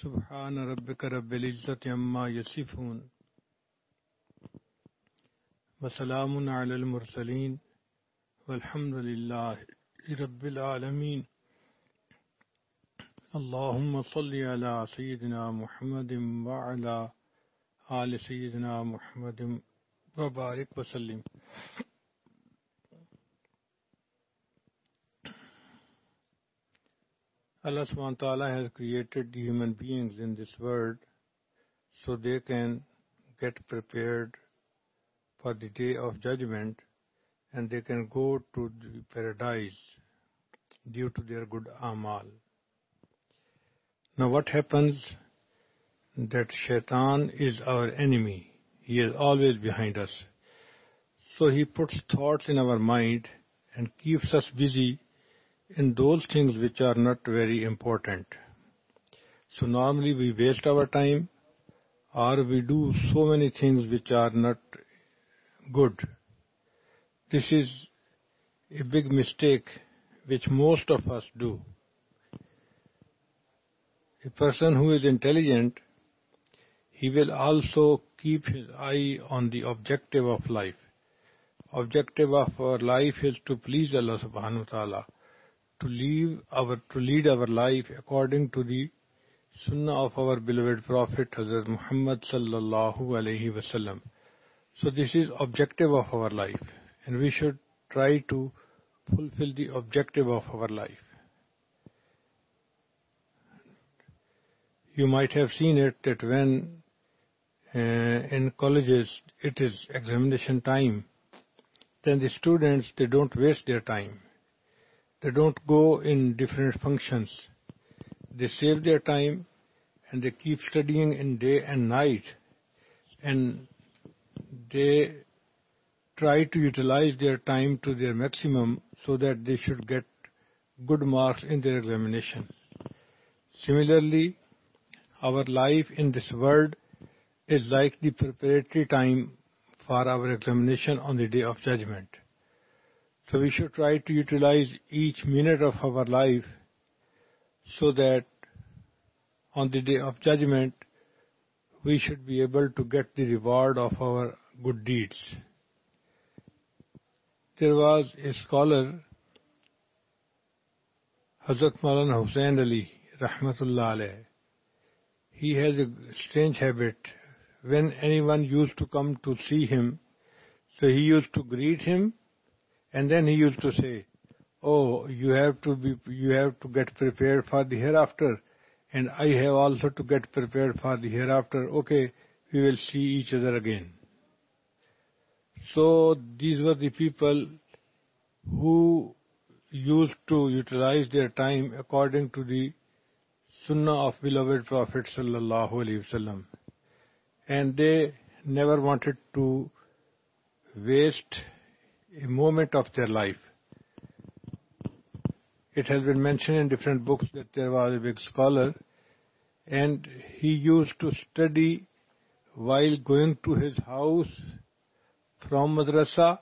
سبحان ربک رب العزت عما یسفون وسلام علی المرسلین والحمد لله رب العالمین اللهم صل علی سیدنا محمد وعلى آل سیدنا محمد وبارک وسلم اللہ سمان تعالیٰ has created the human being in this world so they can get prepared for the day of judgment and they can go to the paradise due to their good امال ن وٹ ہیپنز دیٹ شیتان is our enemy he is always behind us so he puts thoughts in our mind and keeps us busy in those things which are not very important. So normally we waste our time, or we do so many things which are not good. This is a big mistake which most of us do. A person who is intelligent, he will also keep his eye on the objective of life. Objective of our life is to please Allah subhanahu wa ta'ala. To live our to lead our life according to the sunnah of our beloved prophet حضرت محمد صلی اللہ علیہ وسلم so this is objective of our life and we should try to fulfil the objective of our life you might have seen it that when in colleges it is examination time then the students they don't waste their time They don't go in different functions. They save their time and they keep studying in day and night, and they try to utilize their time to their maximum so that they should get good marks in their examination. Similarly, our life in this world is like the preparatory time for our examination on the day of judgment. So we should try to utilize each minute of our life so that on the day of judgment we should be able to get the reward of our good deeds there was a scholar حزت ملن حسین علی رحمت اللہ علیہ his a strange habit when anyone used to come to see him so he use to greet him And then he used to say, oh, you have to get prepared for the hereafter, and I have also to get prepared for the hereafter. Okay, we will see each other again. So these were the people who used to utilize their time according to the Sunnah of beloved Prophet Sallallahu Alaihi Wasallam. And they never wanted to waste a moment of their life. It has been mentioned in different books that there was a big scholar, and he used to study while going to his house from madrasa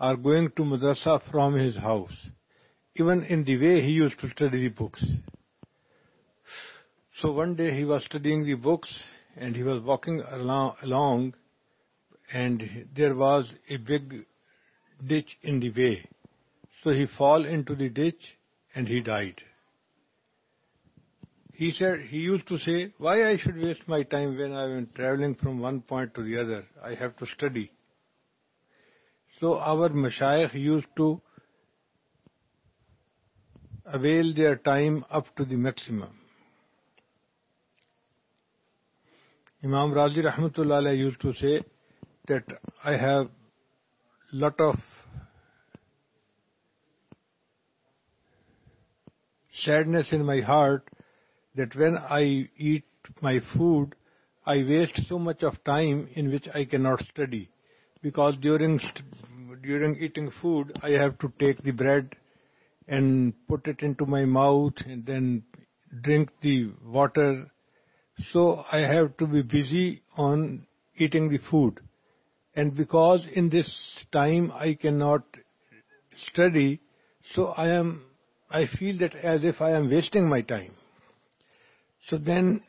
or going to madrasa from his house. Even in the way he used to study the books. So one day he was studying the books and he was walking along and there was a big ditch in the way. So he fell into the ditch and he died. He said, he used to say, why I should waste my time when I am traveling from one point to the other? I have to study. So our mashayikh used to avail their time up to the maximum. Imam Razi Rahmatullah used to say that I have lot of sadness in my heart that when I eat my food, I waste so much of time in which I cannot study, because during eating food, I have to take the bread and put it into my mouth and then drink the water. So I have to be busy on eating the food. And because in this time I cannot study, so I feel that as if I am wasting my time. So then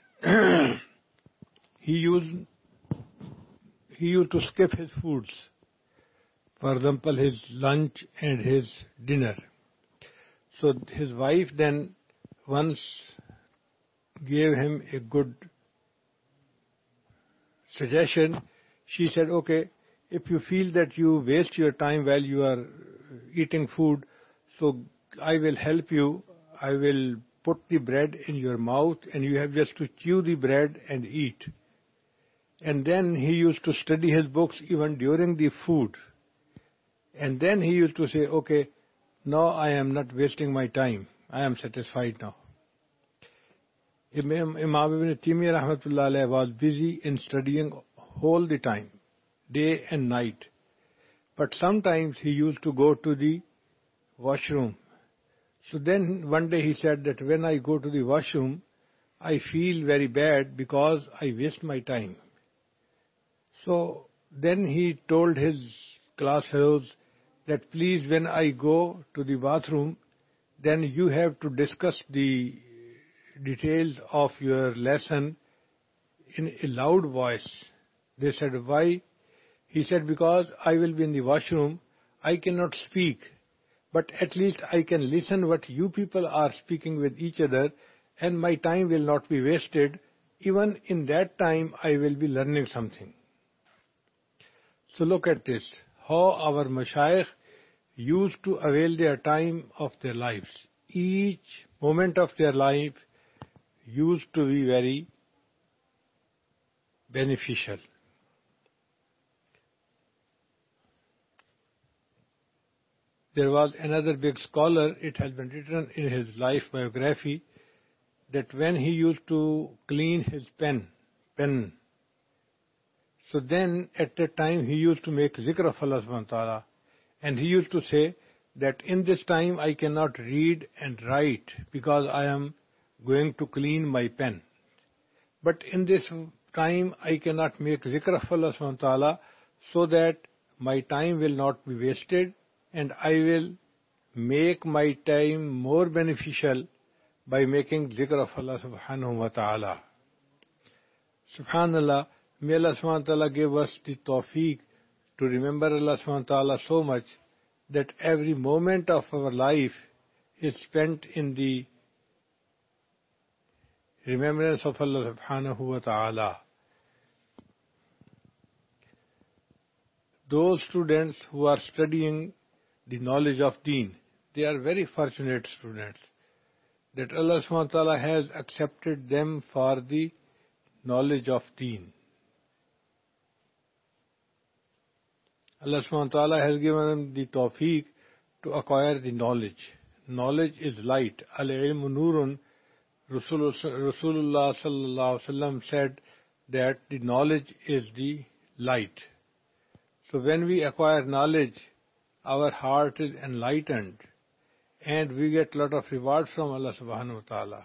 he used to skip his foods. For example, his lunch and his dinner. So his wife then once gave him a good suggestion. She said, okay, if you feel that you waste your time while you are eating food, so I will help you. I will put the bread in your mouth and you have just to chew the bread and eat. And then he used to study his books even during the food. And then he used to say, okay, now I am not wasting my time. I am satisfied now. Imam Ibn Taymiyyah rahmatullah alayhi was busy in studying all the time day and night. But sometimes he used to go to the washroom. So then one day he said that when I go to the washroom, I feel very bad because I waste my time. So then he told his class fellows that please, when I go to the bathroom, then you have to discuss the details of your lesson in a loud voice. They said, why? He said, because I will be in the washroom, I cannot speak, but at least I can listen what you people are speaking with each other, and my time will not be wasted. Even in that time, I will be learning something. So look at this, how our Mashaykh used to avail their time of their lives. Each moment of their life used to be very beneficial. There was another big scholar it has written in his life biography that very he use to clean his pen pen so then at the time he use to make زکر افل اسمنتا and he use to say that in this time I can not read and write because I am گوئگ to clean my pen but in this time I can not make زکر افل اسمنتا so that my time will not be wasted and I will make my time more beneficial by سبحان تعالیٰ سمن gives the توفیق to remember اللہ تعالیٰ so much every moment of our life is spend انفان دو students who are studying the knowledge of دین they are very fortunate student that Allah سمتعیز accepted them for the knowledge of has given the ٹوفیق to acquire the knowledge knowledge is light علیہ نور رسول اللہ صلی اللہ وسلم said that the knowledge is the light so when we acquire knowledge our heart is an lightened and we get lot of reward from Allah سبحان تعالی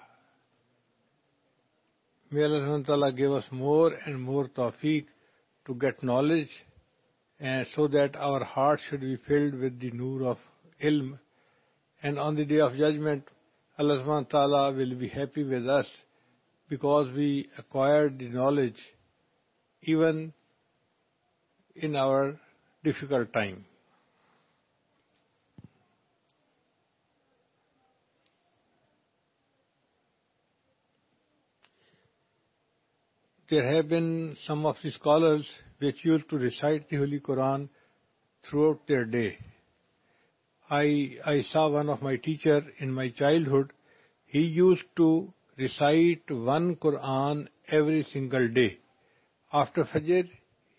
وی الحمن تعالیٰ give us more and more توفیق to get knowledge so that our heart should be filled with the نور of علم and on the day of judgment Allah الحمن تعالیٰ will be happy with us because we acquire the knowledge even in our difficult time there have been some of the scholars which use to recite the holy Quran throughout the day I saw one of my teacher in my childhood he use to recite one Quran every single day after فجر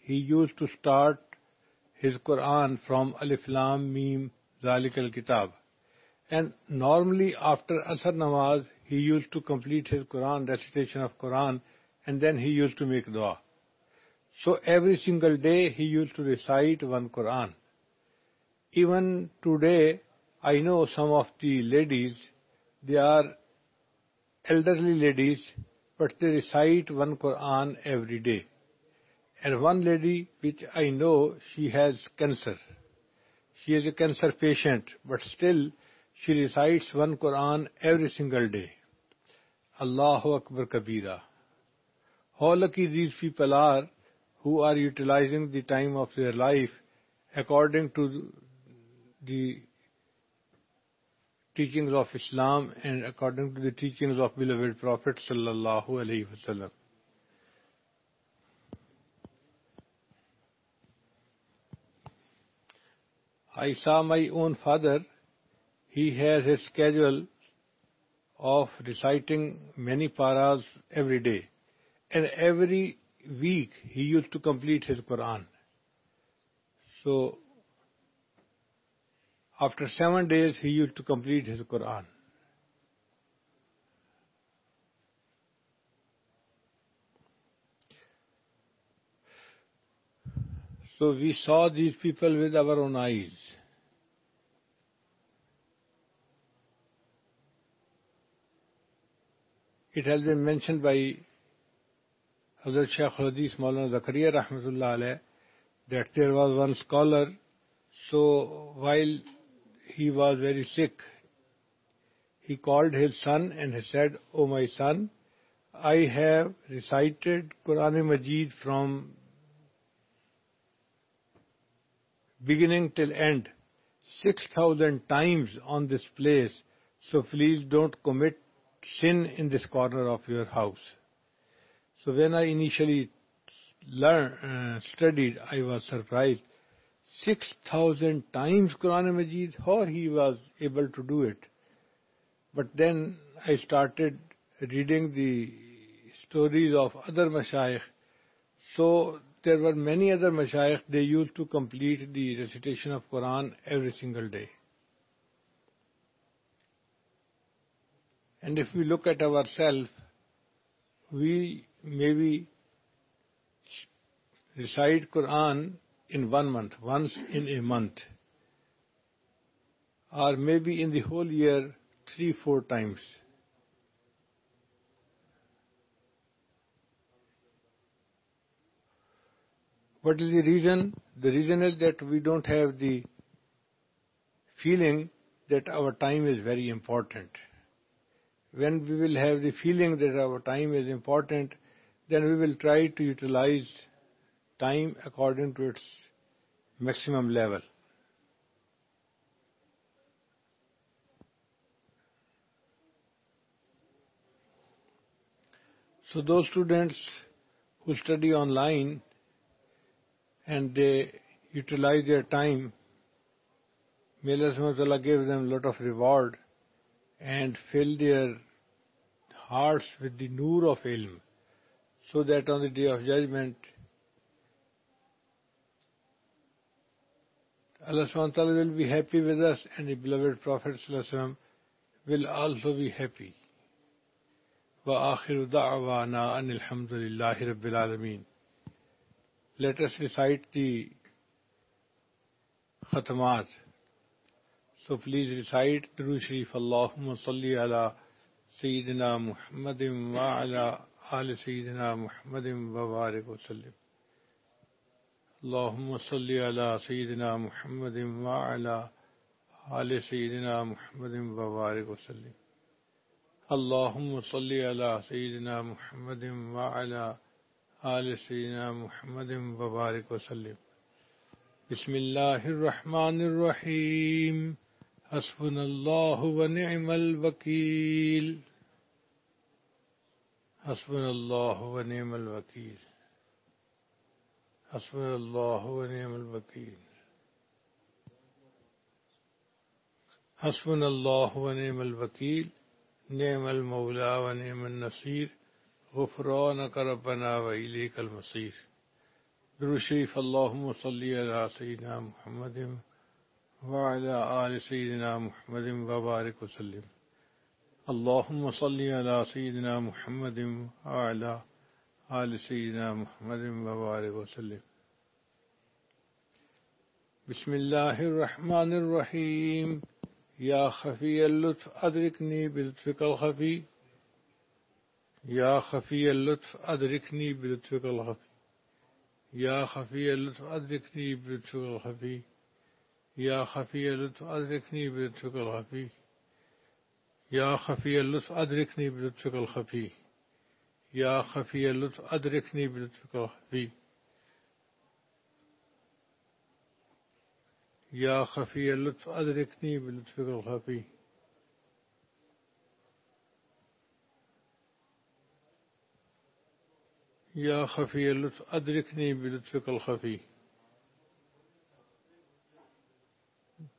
he use to start his Quran from علی فلام میم لالک ال کتاب and normally after اثر نواز he use to complete his Quran recitation of Quran and then he used to make dua. So every single day he used to recite one Quran. Even today, I know some of the ladies, they are elderly ladies, but they recite one Quran every day. And one lady which I know, she has cancer. She is a cancer patient, but still she recites one Quran every single day. Allahu Akbar Kabira. ہالکی ریز few people who are utilizing the time of their life according to the teaching of Islam and according to the teaching of prophet صلی اللہ علیہ وسلم I saw my own father he has a schedule of reciting many پاراز every day And every week he used to complete his Quran. So, after 7 days he used to complete his Quran. So we saw these people with our own eyes. It has been mentioned by حضرت شیخ الحدیث مولانا زکریہ رحمۃ اللہ علیہ that there was one scholar so while he was very sick he called his son and he said O my son I have recited Quran Majeed from beginning till end six thousand times on this place so please don't commit sin in this corner of your house so when I initially learn study I was surprise six thousand times Quran مجید how he was able to do it but then I started reading the stories of other مشائخ so there were many other مشائخ they use to complete the recitation of Quran every single day and if you look at our self we maybe recite Quran in 1 month, once in a month, or maybe in the whole year 3-4 times. What is the reason? The reason is that we don't have the feeling that our time is very important. When we will have the feeling that our time is important, then we will try to utilize time according to its maximum level so those students who study online and they utilize their time may Allah give with lot of reward and fill their hearts with the نور of علم so that on the day of judgment Allah SWT will be happy with us and the beloved Prophet will also be happy. وَآخِرُ دَعْوَانَا أَنِ الْحَمْدُ لِلَّهِ رَبِّ الْعَالَمِينَ Let us recite the ختمات. So please recite the Rushreef. اللهم صلی على سیدنا محمد وعلا آل سیدنا محمد وبارک وسلم اللهم صل على سيدنا محمد وعلى آل سيدنا محمد وبارك وسلم اللهم صل على سيدنا محمد وعلى آل سيدنا محمد وبارك وسلم بسم الله الرحمن الرحيم حسبنا الله ونعم الوكيل حسبنا اللہ و نعم الوکیل حسبنا اللہ و نعم الوکیل حسبنا اللہ و نعم الوکیل نعم المولا و نعم النصیر غفرانک ربنا و الیک المصیر درو شریف اللہم صلی علی سیدنا محمد وعلى آل سيدنا محمد وبارك وسلم اللهم صل على سيدنا محمد وعلى آل سيدنا محمد وبارك وسلم بسم الله الرحمن الرحيم يا خفي اللطف أدركني بلطفك الخفي يا خفي اللطف أدركني بلطفك الخفي يا خفي اللطف أدركني بلطفك الخفي يا خفي اللطف أدركني بلطفك الخفي یا خفی اللطف ادرکنی بلطفق الخفی یا خفی اللطف ادرکنی بلطفق الخفی یا خفی اللطف ادرکنی بلطفق الخفی یا خفی اللطف ادرکنی بلطفق الخفی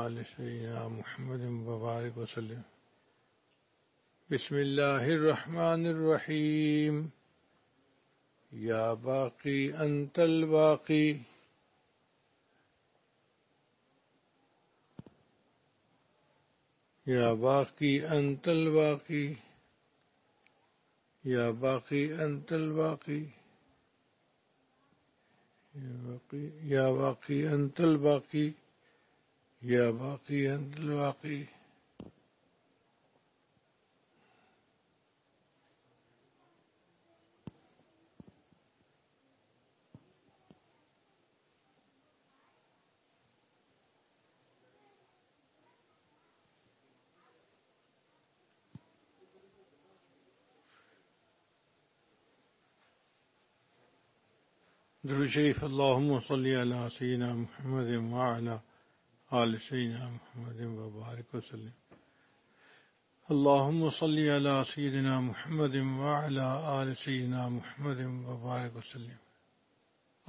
آل سیدنا محمد مبارک وسلم بسم اللہ الرحمن الرحیم یا باقی یا باقی یا باقی انت الباقی یا باقی انت الباقی یا باقی انت الباقی یا باقی عند الواقی درو شریف اللہم صلی علی سینا محمد وعلی آل سیدنا محمد وبارک صل على سيدنا محمد وعلى آل سيدنا محمد وبارك وسلم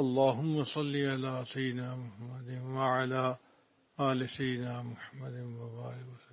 اللهم صل على سيدنا محمد وعلى آل سيدنا محمد وبارك وسلم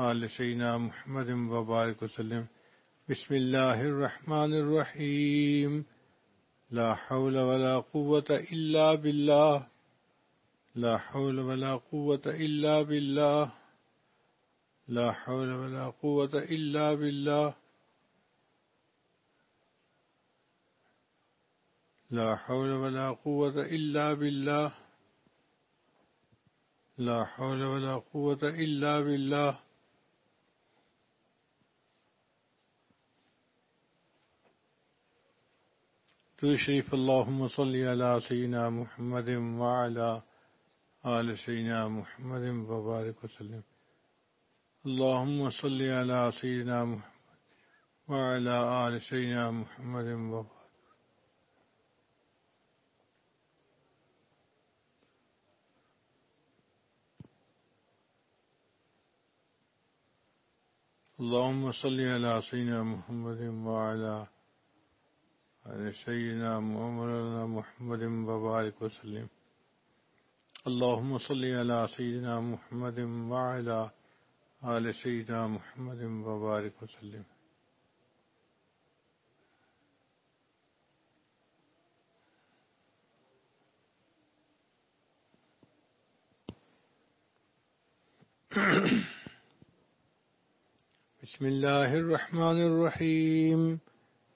آل سینا محمد وبارک وسلم بسم اللہ الرحمن الرحیم لا حول ولا قوة الا بالله لا حول ولا قوة الا بالله لا حول ولا قوة الا بالله لا حول ولا قوة الا بالله لا حول ولا قوة الا بالله تشریف اللہم صلی علی سینا محمد وعلا آل سینا محمد وبارک وسلم اللہم صلی علی سینا محمد وعلا آل سینا محمد وبارک اللهم صل على سيدنا محمد وعلى آله عل سيدنا محمد محمد وبار وسلم اللهم صل على سيدنا محمد وعلى آل سيدنا محمد وبارك وسلم بسم الله الرحمن الرحيم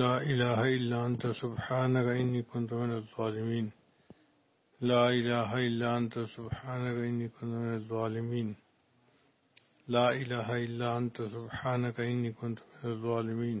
لا الہ الا انت سبحان غینی کنت من الظالمین لا الہ الا انت سبحان غینی کنت من الظالمین لا الہ الا انت سبحان غینی کنت من الظالمین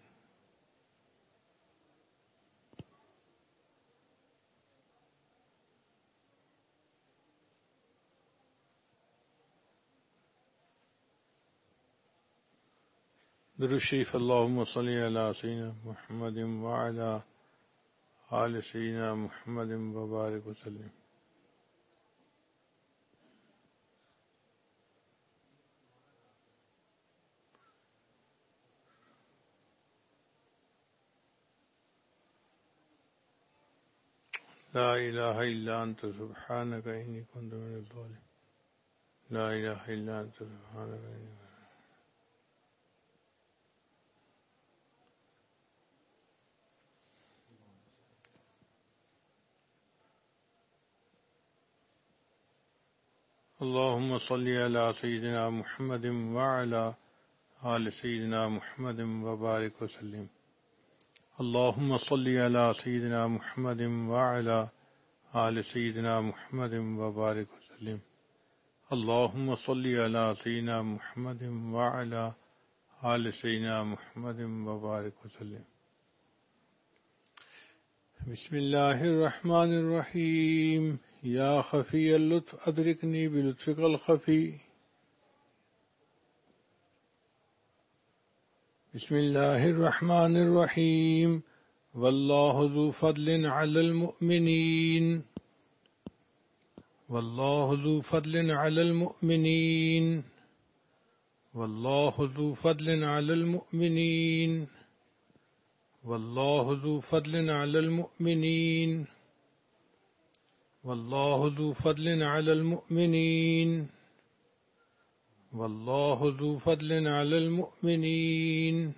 درود شریف اللهم صلی علی سیدنا محمد و علی آل سیدنا محمد و وسلم لا اله الا انت سبحانك اني كنت من الظالمين لا اله الا انت سبحانك اني كنت اللهم صل على سيدنا محمد وعلى آل سيدنا محمد وبارك وبارك وبارك وسلم وسلم اللهم اللهم صل صل على على سيدنا سيدنا سيدنا سيدنا محمد محمد محمد محمد وعلى وعلى آل آل وسلم بسم الله الرحمن الرحيم یا خفی اللطف ادرکنی بلطفق الخفی بسم اللہ الرحمن الرحیم واللہ ذو فضل علی المؤمنین واللہ ذو فضل علی المؤمنین واللہ ذو فضل علی المؤمنین واللہ ذو فضل علی المؤمنین والله ذو فضل على المؤمنين والله ذو فضل على المؤمنين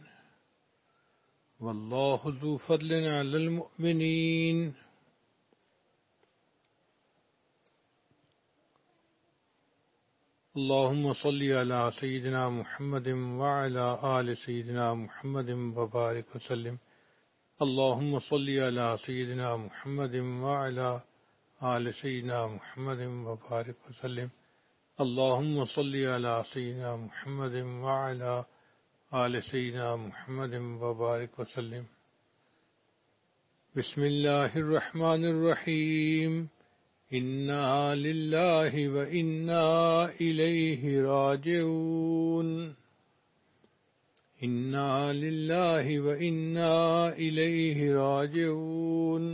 والله ذو فضل على المؤمنين اللهم صل على سيدنا محمد وعلى آل سيدنا محمد وبارك وسلم اللهم صل على سيدنا محمد وعلى آل آل آل سیدنا محمد محمد محمد وبارک وسلم اللهم صل على سيدنا سيدنا وعلى علسنا حمدیم وباری کسلیم اللہ وسلی إنا لله وإنا إليه راجعون إنا لله وإنا إليه راجعون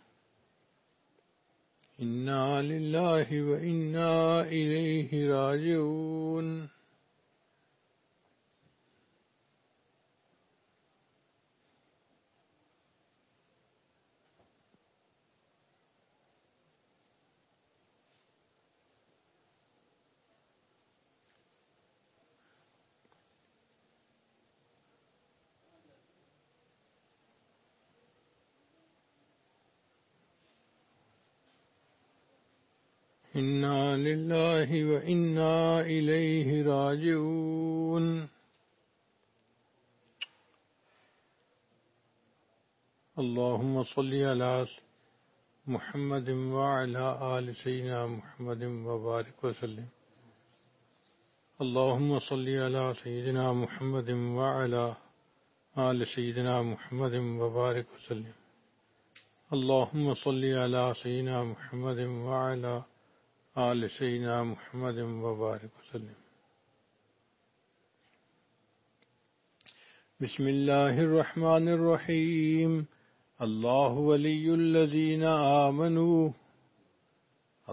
لا راجعون راجعون محمد آل آل محمد محمد محمد محمد وسلم وسلم آل سیدنا محمد مبارک وسلم بسم اللہ الرحمن الرحیم اللہ ولی الذین آمنو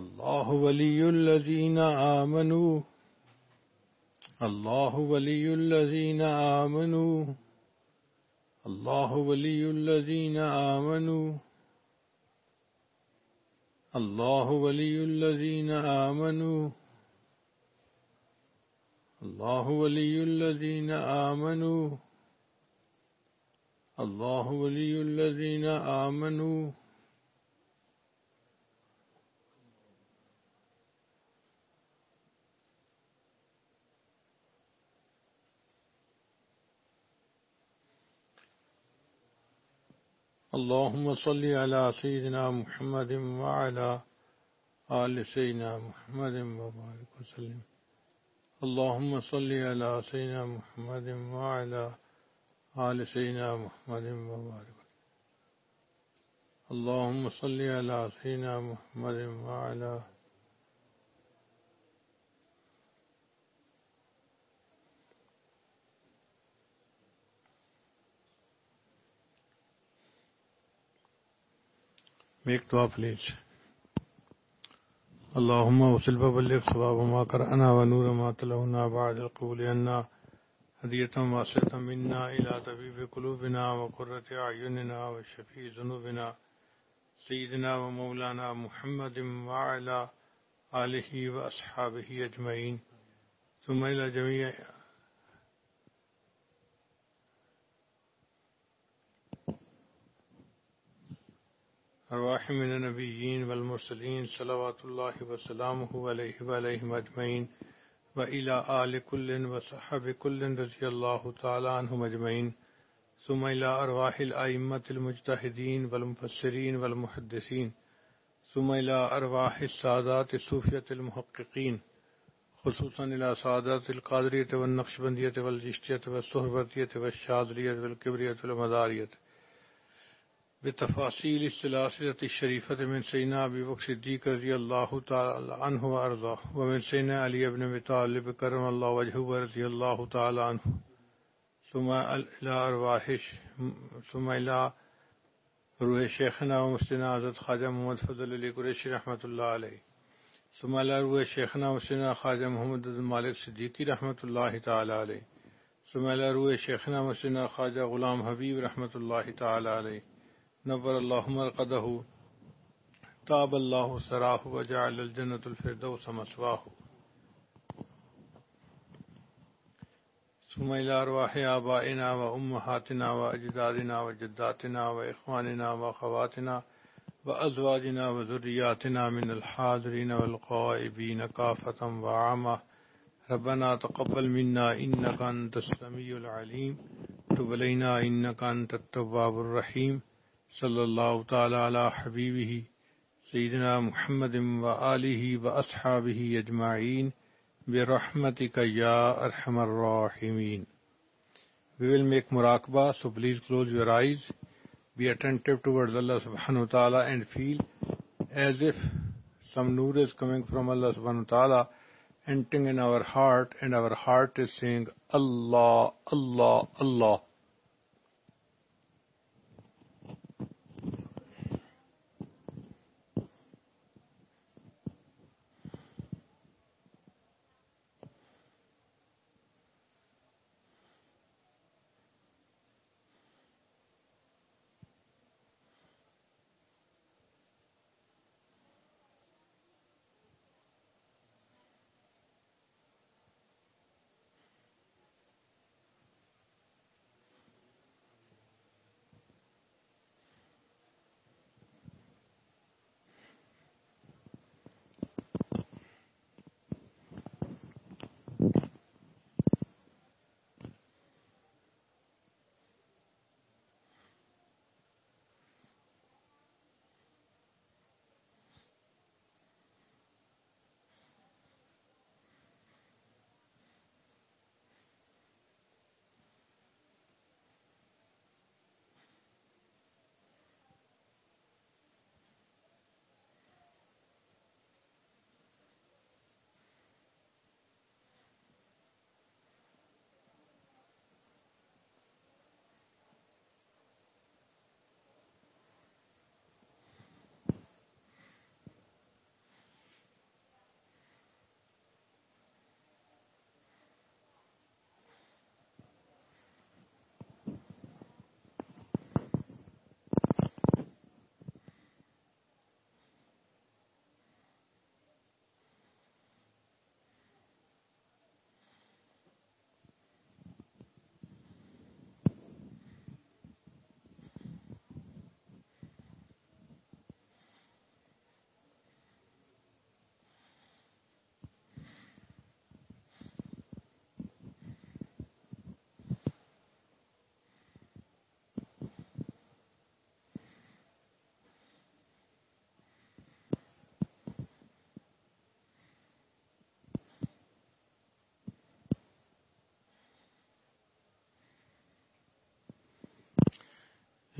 اللہ ولی الذین آمنو اللہ ولی الذین آمنو اللہ ولی الذین آمنو اللہ الله الله ولي ولي الذين الذين آمنوا آمنوا الله ولي الذين آمنوا اللهم اللهم اللهم صل صل صل على على على سيدنا سيدنا سيدنا سيدنا محمد محمد محمد محمد وعلى وعلى آل آل وبارك وبارك وسلم سيدنا محمد وعلى میک دعا پلیز اللهم وصل ببلغ ثواب ما قرانا ونور ما تلونا بعد القول ان هدية واسطة منا إلى طبيب قلوبنا وقرة أعيننا وشفي ذنوبنا سيدنا ومولانا محمد وعلى آله وأصحابه أجمعين ثم إلى جميع اروحم نبی و المرصلین صلاوۃ اللّہ وسلام ولہ مجمعین و الاََ علقن و صحب الن رضی اللہ تعالیٰ مجمعین صم ارواہمت المجی و المفصرین و المحدین صمیلا ارواح السعت صوفیت المحقین خصوصاً الاسادۃ القادریت و نقشبندیت ولشیت و صحبتیت و شادریت القبریت المداریت بتفاصیل من سینا ابی بکر صدیق رضی اللہ تعالی عنہ سینا علی ابن طالب کرم اللہ وجہہ رضی اللہ تعالی عنہ ثم ثم الى الى روح شیخنا و مستنا حضرت خواجہ محمد فضل علی قریش رحمۃ اللہ علیہ ثم الى روح شیخنا و مستنا خواجہ محمد مالک صدیقی رحمۃ اللہ تعالی علیہ ثم الى روح شیخنا و مستنا خواجہ غلام حبیب رحمۃ اللہ تعالی علیہ نور اللہ مرقدہ تاب اللہ سراہ وجعل الجنة الفردوس مسواہ ثم الى ارواح آبائنا و امہاتنا و اجدادنا و جداتنا و اخواننا و خواتنا و ازواجنا و ذریاتنا من الحاضرین والقائبین کافتا و عامہ ربنا تقبل منا انك انت السميع العليم تب علينا انك انت التواب الرحيم صلی اللہ تعالی علی حبیبہ سیدنا محمد و آلہ و اصحابہ اجمعین برحمتک یا ارحم الراحمین وی ول میک مراقبہ سبحنگ heart and our heart is saying اللہ اللہ اللہ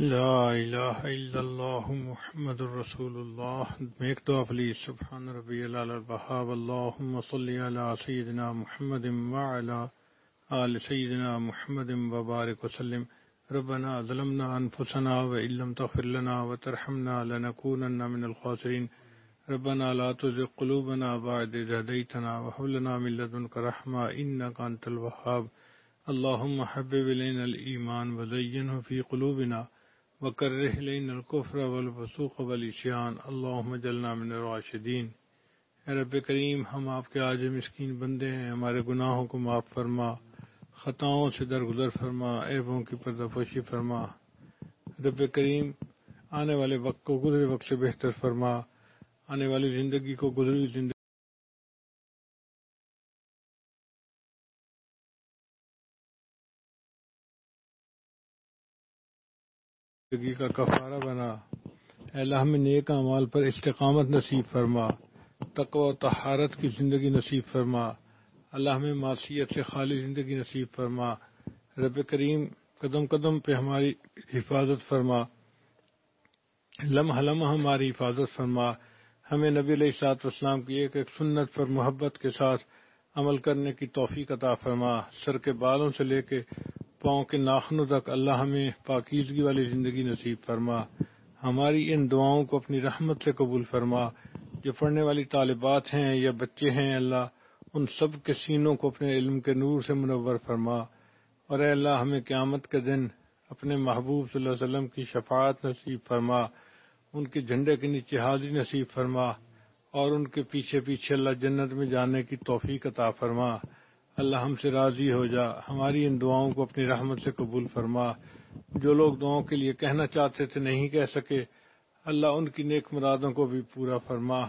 لا الہ الا اللہ محمد الرسول اللہ ایک دعا فلی سبحان ربی العلی البہاب اللہم صلی علی سیدنا محمد وعلا آل سیدنا محمد وبارک وسلم ربنا ظلمنا انفسنا و علم تغفر لنا و ترحمنا لنکونن من الخاسرین ربنا لا تزق قلوبنا بعد جہدیتنا و حولنا من لدنک رحمہ انکا انت الوہاب اللہم حبب لین الایمان و زینہ فی قلوبنا و زینہ فی قلوبنا والفسوق بکرہ اے رب کریم ہم آپ کے آج مسکین بندے ہیں ہمارے گناہوں کو معاف فرما خطاؤں سے درگزر فرما عیبوں کی پردہ پوشی فرما رب کریم آنے والے وقت کو گزرے وقت سے بہتر فرما آنے والی زندگی کو گزری زندگی زندگی کا کفارہ بنا اللہ ہمیں نیک اعمال پر استقامت نصیب فرما تقوی و طہارت کی زندگی نصیب فرما اللہ ہمیں معصیت سے خالی زندگی نصیب فرما رب کریم قدم قدم پہ ہماری حفاظت فرما لمحہ لمحہ ہماری حفاظت فرما ہمیں نبی علیہ سات وسلام کی ایک ایک سنت پر محبت کے ساتھ عمل کرنے کی توفیق عطا فرما سر کے بالوں سے لے کے پاؤں کے ناخنوں تک اللہ ہمیں پاکیزگی والی زندگی نصیب فرما ہماری ان دعاؤں کو اپنی رحمت سے قبول فرما جو پڑھنے والی طالبات ہیں یا بچے ہیں اللہ ان سب کے سینوں کو اپنے علم کے نور سے منور فرما اور اے اللہ ہمیں قیامت کے دن اپنے محبوب صلی اللہ علیہ وسلم کی شفاعت نصیب فرما ان کے جھنڈے کے نیچے حاضری نصیب فرما اور ان کے پیچھے پیچھے اللہ جنت میں جانے کی توفیق عطا فرما اللہ ہم سے راضی ہو جا ہماری ان دعاؤں کو اپنی رحمت سے قبول فرما جو لوگ دعاؤں کے لیے کہنا چاہتے تھے نہیں کہہ سکے اللہ ان کی نیک مرادوں کو بھی پورا فرما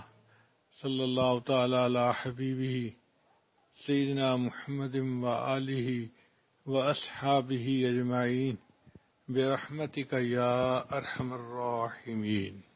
صلی اللہ تعالی علی سیدنا محمد و علیہ و بے رحمتی کا یا ارحم الراحمین